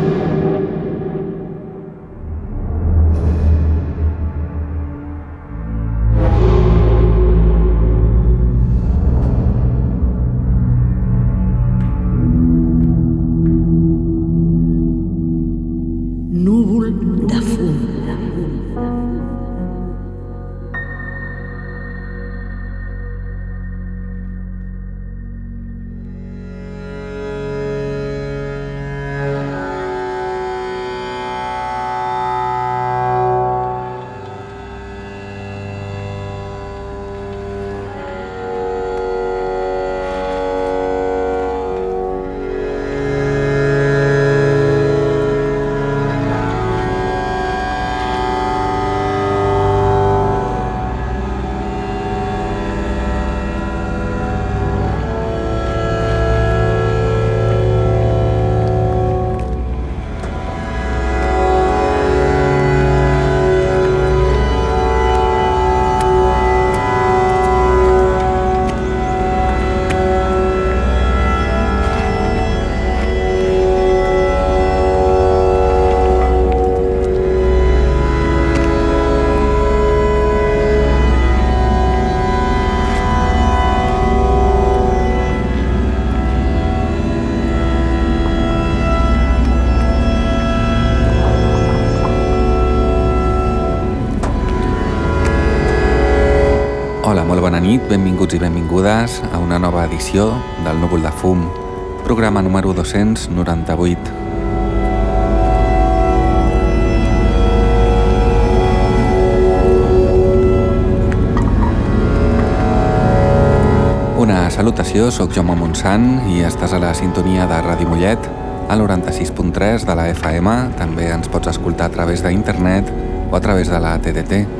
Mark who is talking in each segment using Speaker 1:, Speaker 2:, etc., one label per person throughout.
Speaker 1: you benvingudes a una nova edició del Núvol de Fum, programa número 298. Una salutació, sóc Jaume Montsant i estàs a la sintonia de Ràdio Mollet, al 96.3 de la FM, també ens pots escoltar a través d'internet o a través de la TDT.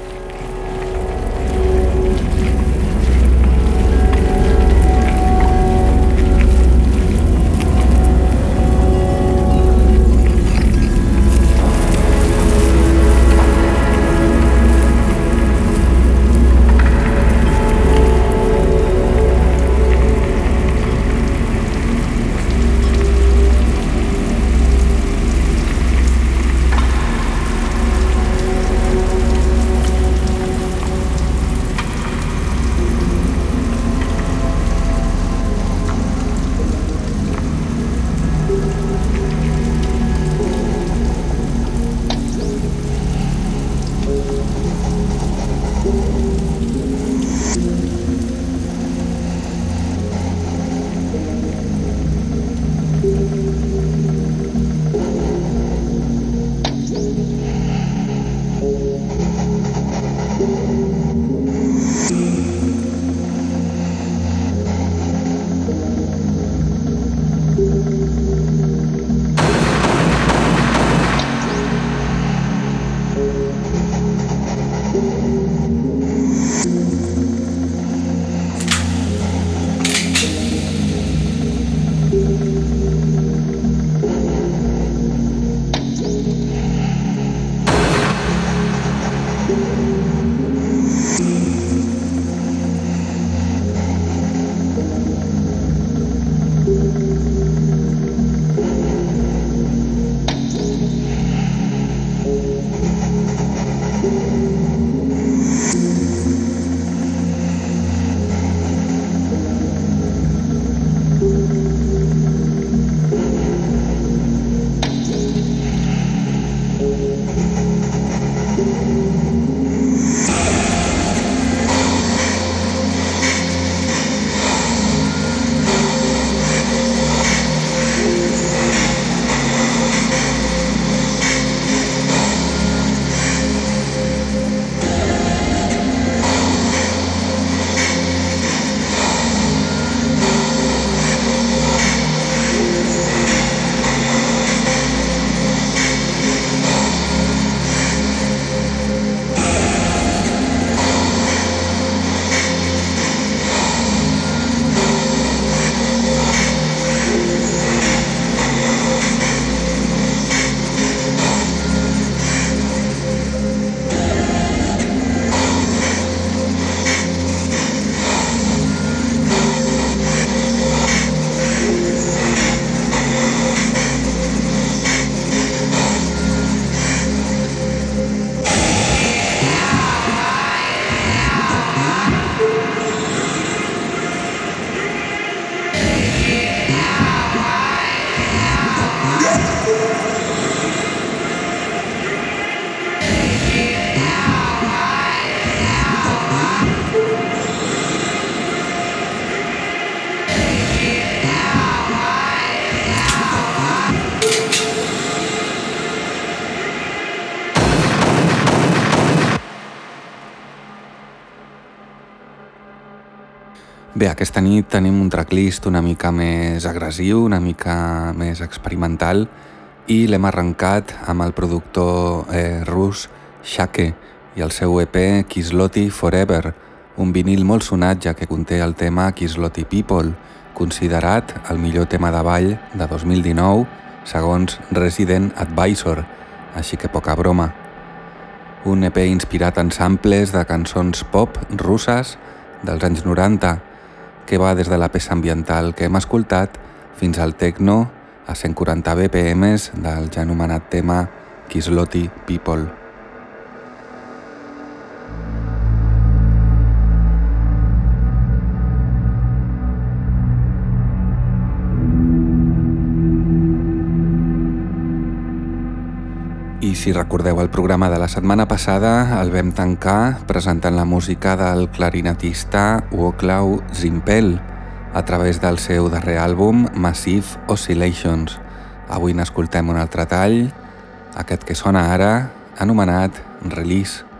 Speaker 1: aquesta nit tenim un tracklist una mica més agressiu, una mica més experimental i l'hem arrencat amb el productor eh, rus Shake i el seu EP Kisloti Forever, un vinil molt sonat ja que conté el tema Kisloti People, considerat el millor tema de ball de 2019 segons Resident Advisor, així que poca broma. Un EP inspirat en samples de cançons pop russes dels anys 90 que va des de la peça ambiental que hem escoltat fins al techno a 140 BPMs del ja anomenat tema Kisloti People. Si recordeu el programa de la setmana passada, el vam tancar presentant la música del clarinetista Woklau Zimpel a través del seu darrer àlbum Massive Oscillations. Avui n'escoltem un altre tall, aquest que sona ara, anomenat Release.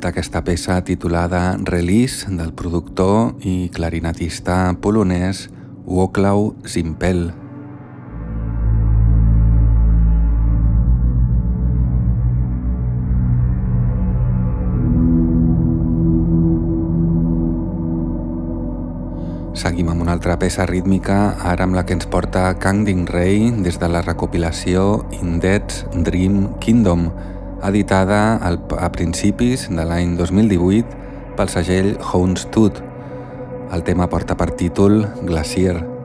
Speaker 1: Acabem d'escoltar aquesta peça titulada Release del productor i clarinetista polonès Woklau Zimpel. Seguim amb una altra peça rítmica, ara amb la que ens porta Kang Ding Rei des de la recopilació In Dream Kingdom, editada a principis de l'any 2018 pel segell Houndstooth. El tema porta per títol Glacier.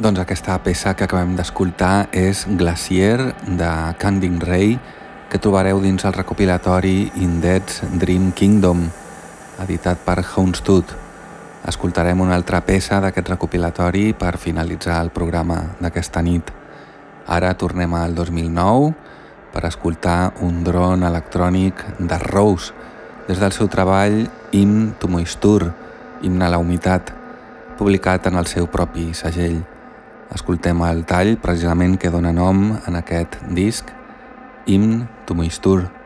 Speaker 1: Doncs aquesta peça que acabem d'escoltar és Glacier de Canding Ray que trobareu dins el recopilatori In Dead's Dream Kingdom editat per Houndstooth. Escoltarem una altra peça d'aquest recopilatori per finalitzar el programa d'aquesta nit. Ara tornem al 2009 per escoltar un dron electrònic de Rose des del seu treball Hymn to Moisture, himne a la humitat, publicat en el seu propi segell. Escoltem el tall precisament que dona nom en aquest disc, Hymn to Moisture.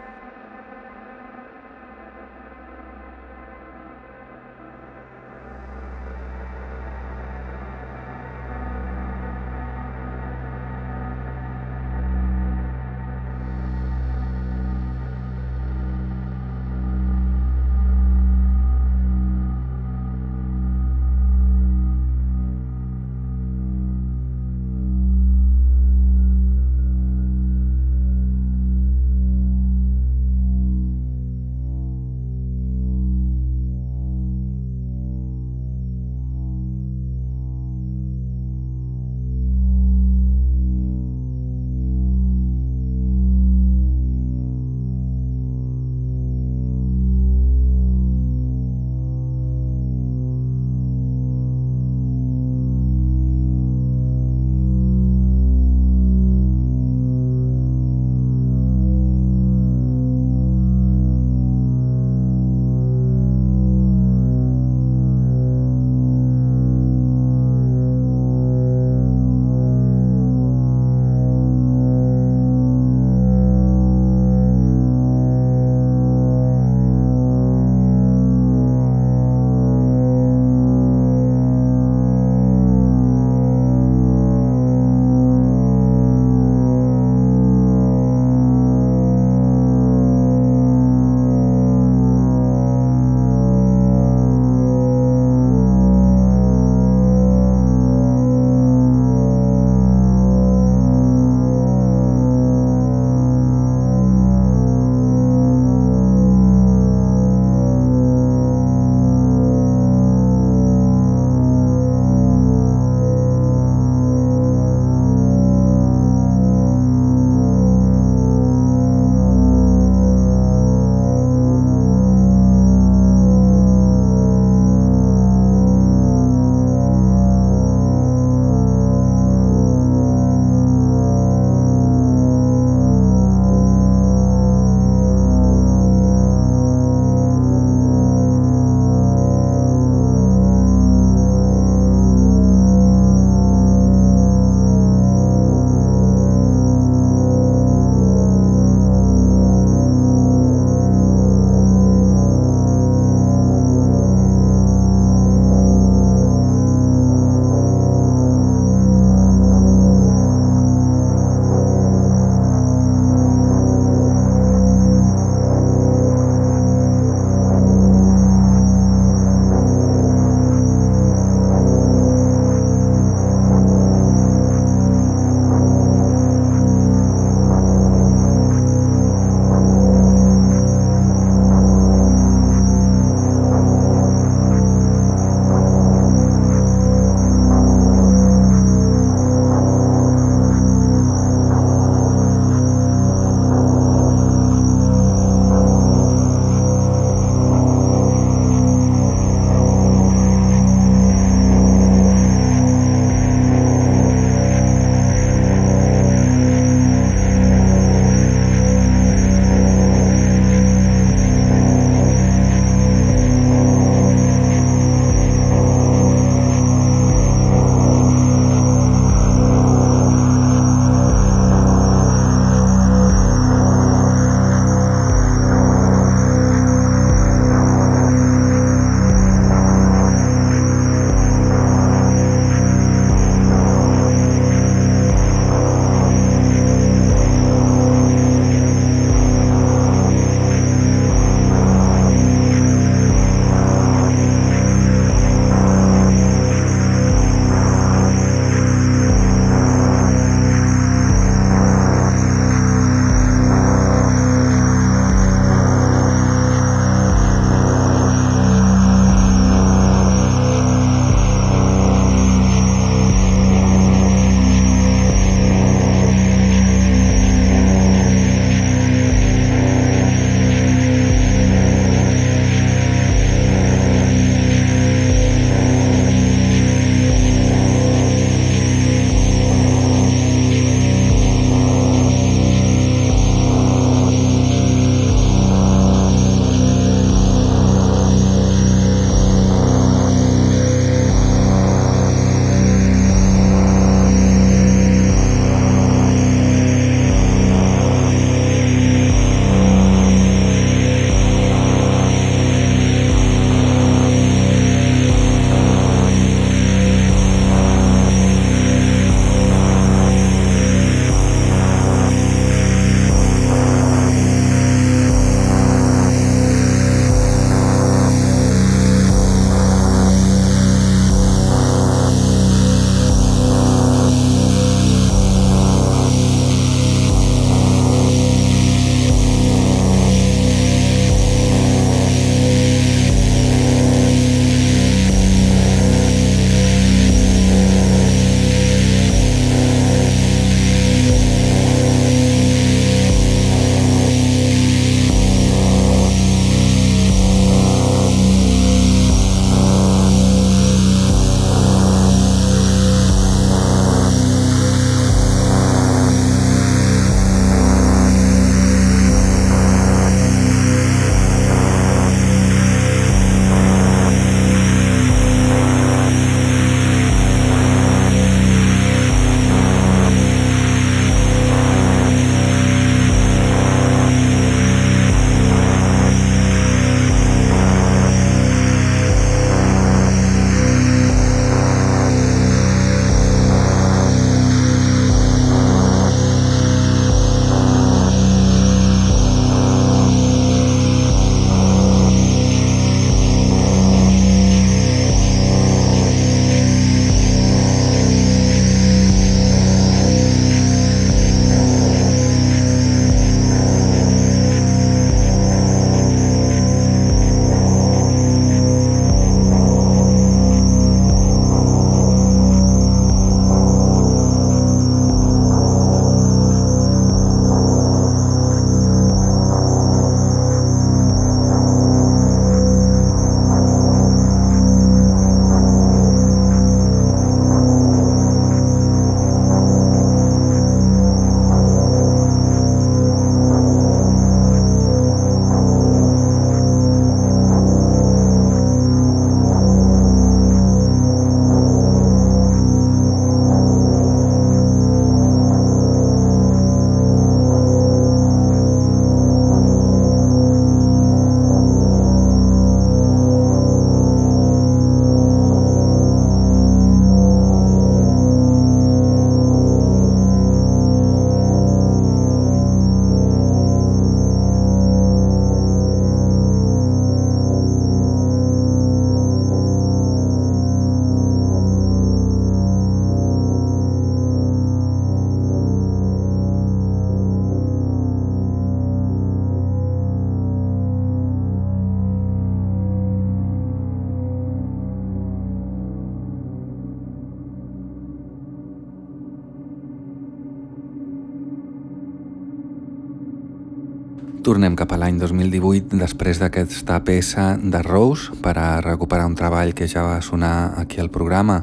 Speaker 1: Tornem cap a l'any 2018 després d'aquesta peça de Rose per a recuperar un treball que ja va sonar aquí al programa,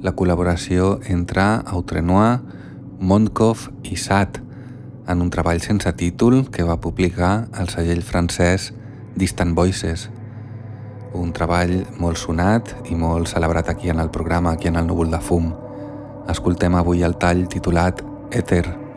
Speaker 1: la col·laboració entre Outrenois, Monkov i Sat, en un treball sense títol que va publicar el segell francès Distant Voices, un treball molt sonat i molt celebrat aquí en el programa, aquí en el núvol de fum. Escoltem avui el tall titulat Ether.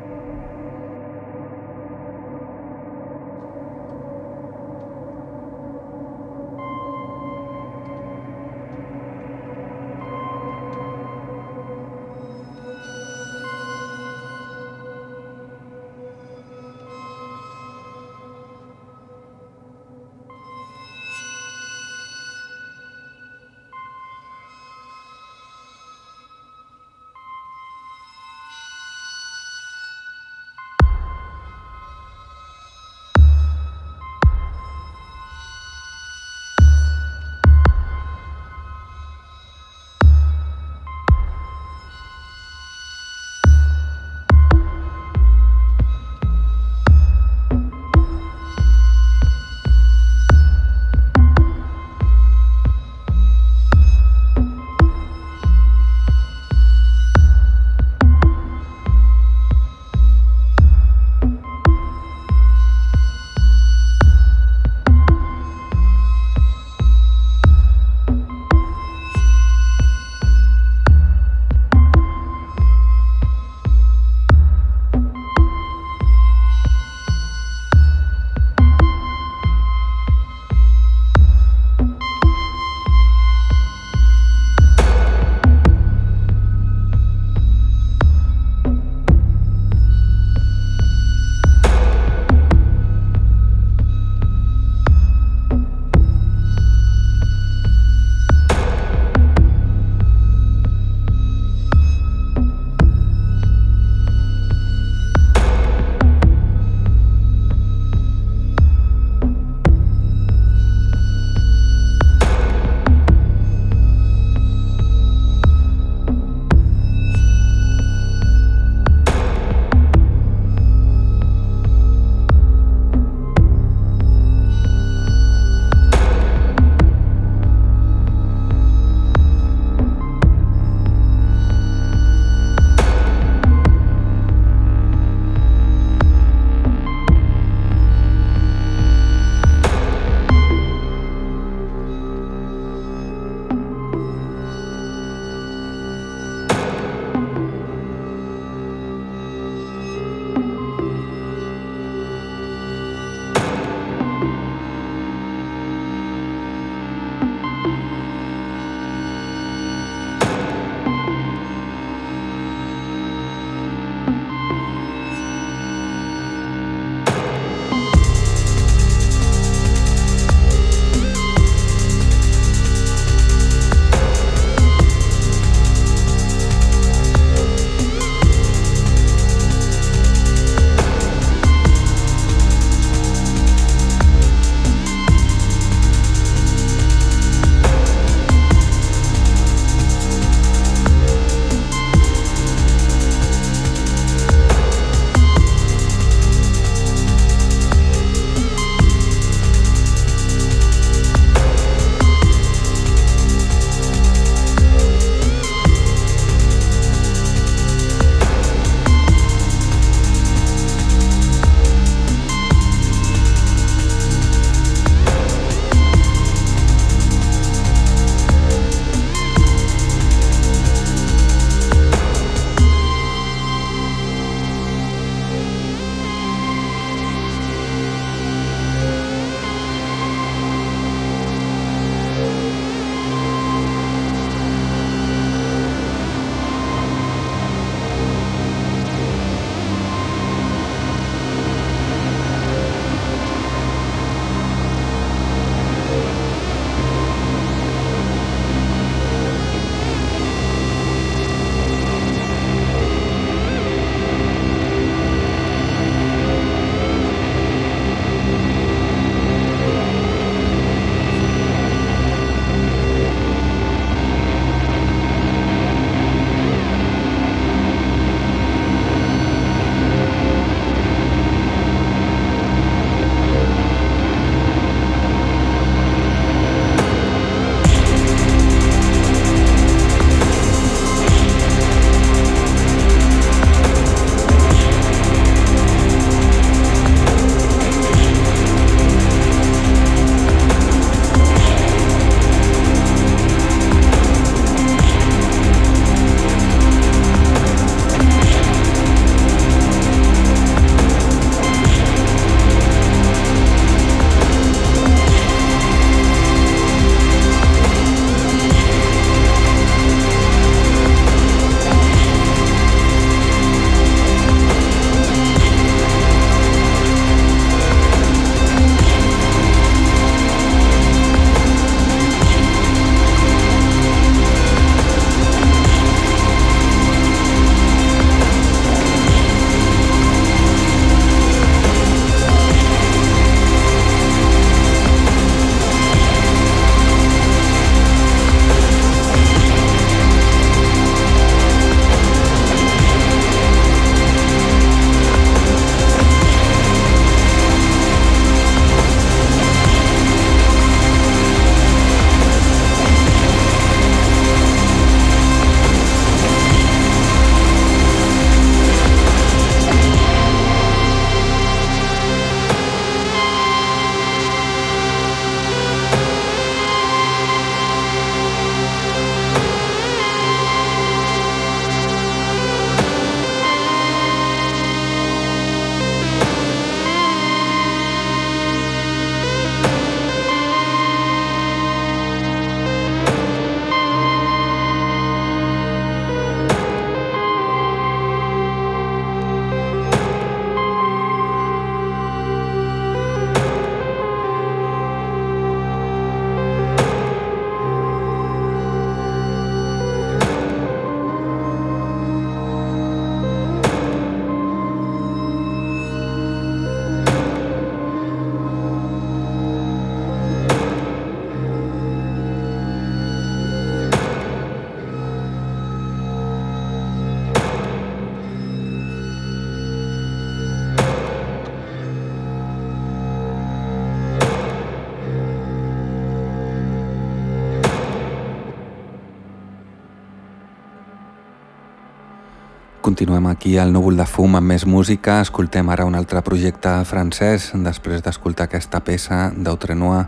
Speaker 1: Continuem aquí al núvol de fum amb més música. Escoltem ara un altre projecte francès després d'escoltar aquesta peça d'Autrenois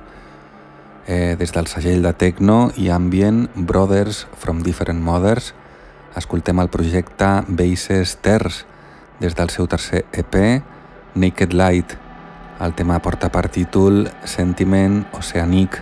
Speaker 1: eh, des del segell de Tecno i Ambient Brothers from Different Mothers. Escoltem el projecte Bases Terres des del seu tercer EP Naked Light. El tema porta per títol Sentiment Oceanic.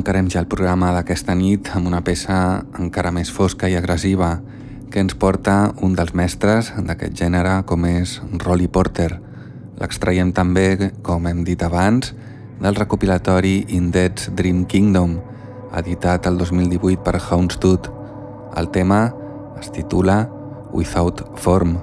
Speaker 1: Tancarem ja el programa d'aquesta nit amb una peça encara més fosca i agressiva que ens porta un dels mestres d'aquest gènere com és Rolly Porter. L'extraiem també, com hem dit abans, del recopilatori In Dead's Dream Kingdom, editat el 2018 per Houndstooth. El tema es titula Without Form.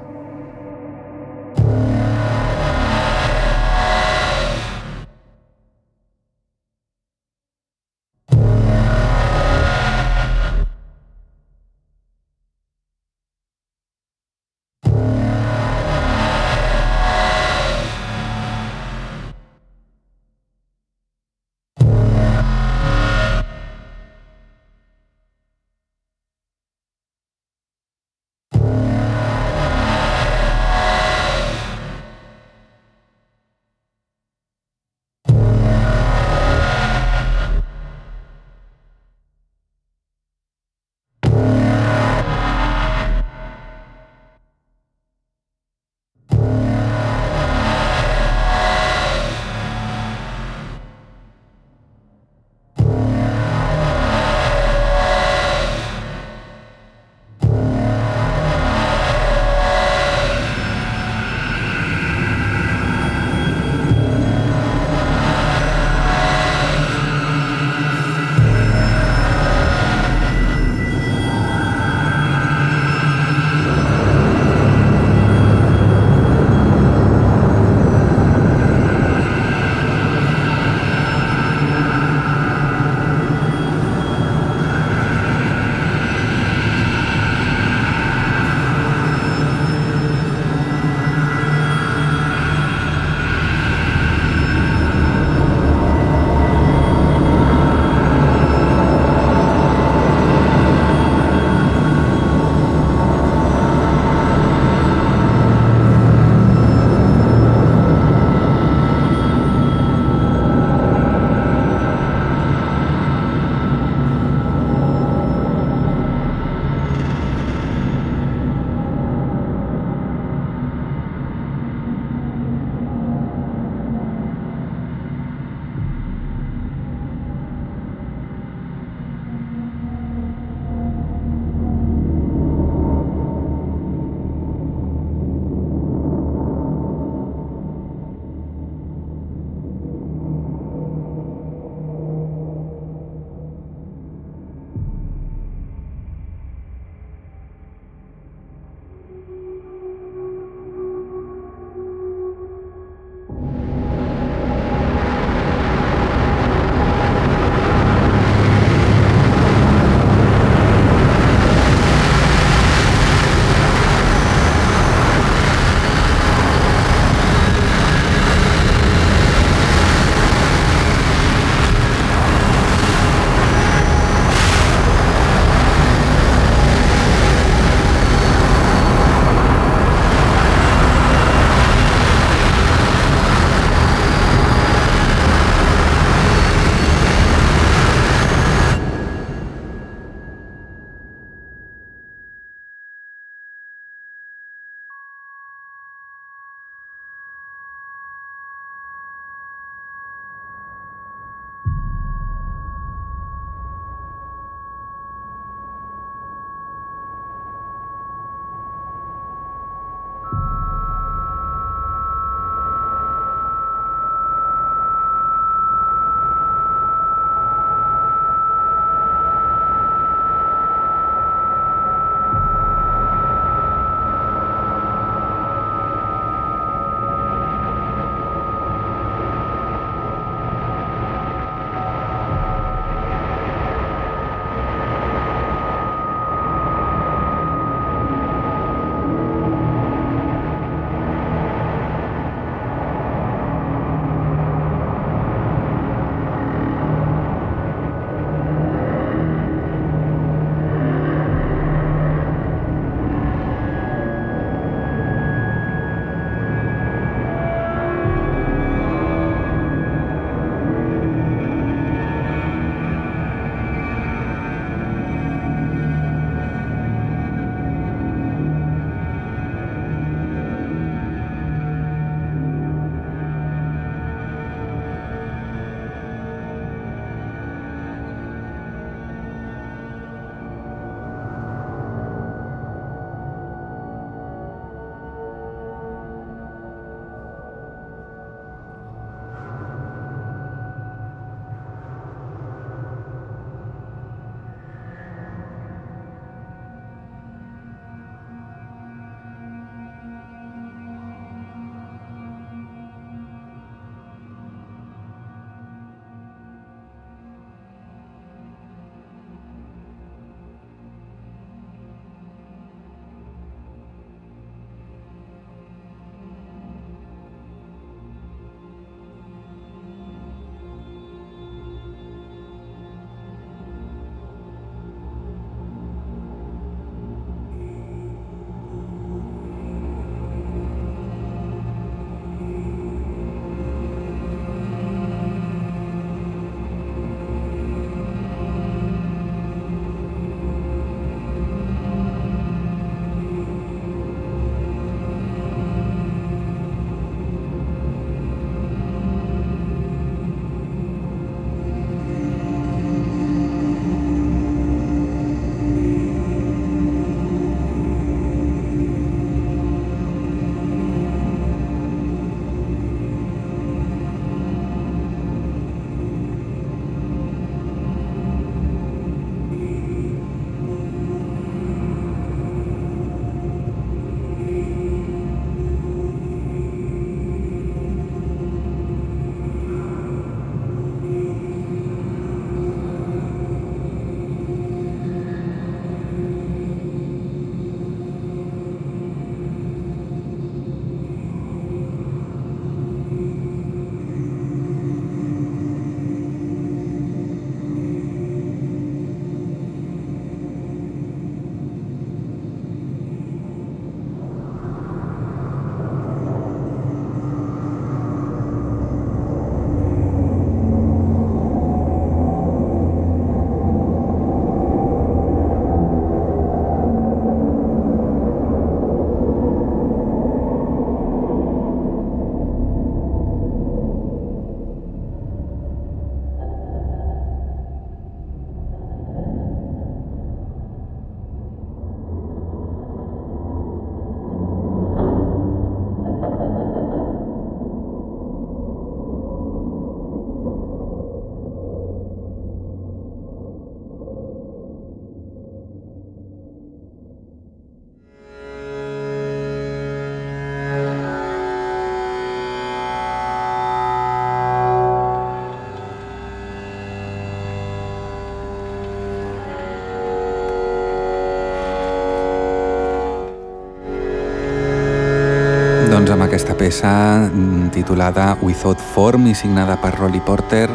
Speaker 1: Peça mm, titulada Without Form i signada per Rolly Porter,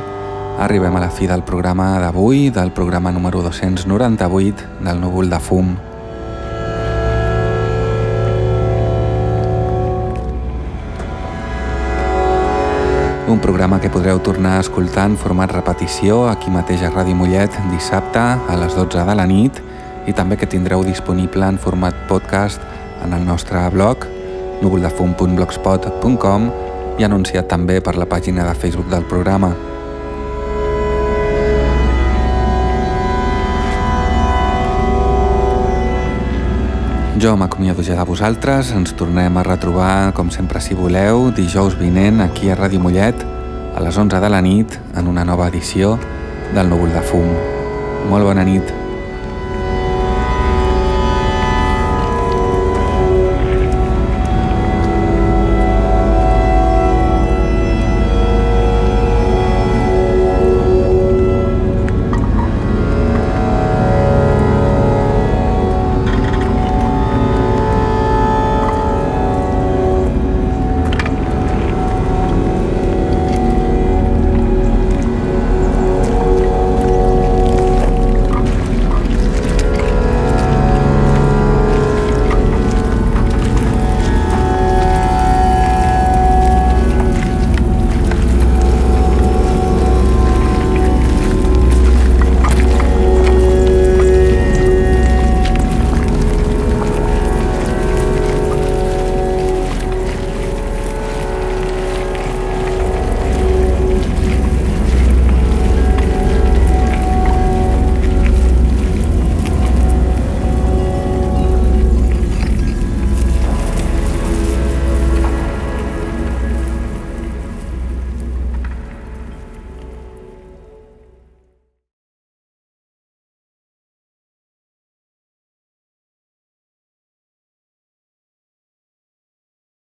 Speaker 1: arribem a la fi del programa d'avui, del programa número 298 del Núvol de Fum. Un programa que podreu tornar a escoltar en format repetició aquí mateix a Ràdio Mollet dissabte a les 12 de la nit i també que tindreu disponible en format podcast en el nostre blog núvoldefum.blogspot.com i anunciat també per la pàgina de Facebook del programa. Jo m'acomiado ja de vosaltres, ens tornem a retrobar, com sempre si voleu, dijous vinent aquí a Ràdio Mollet, a les 11 de la nit, en una nova edició del Núvol de Fum. Molt bona nit.